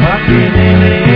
Bhakti Devi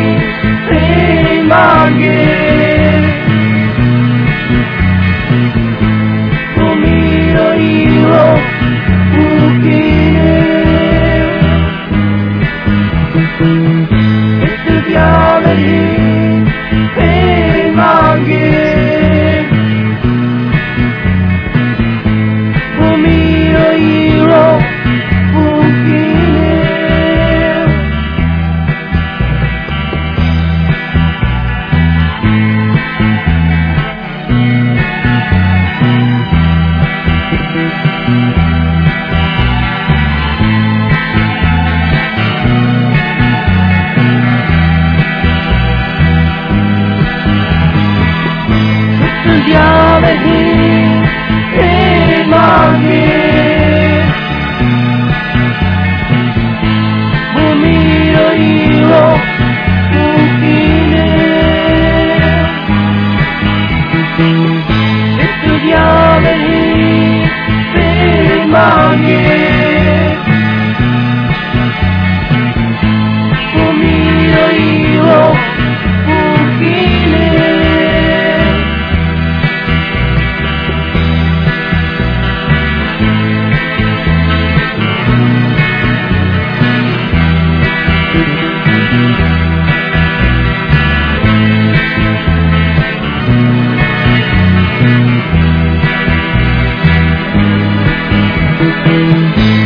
again. Thank you.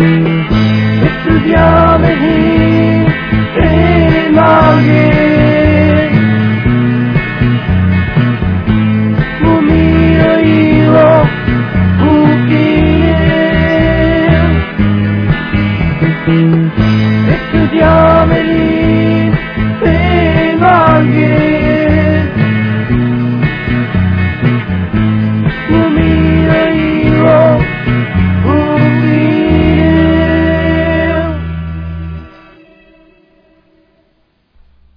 estudió de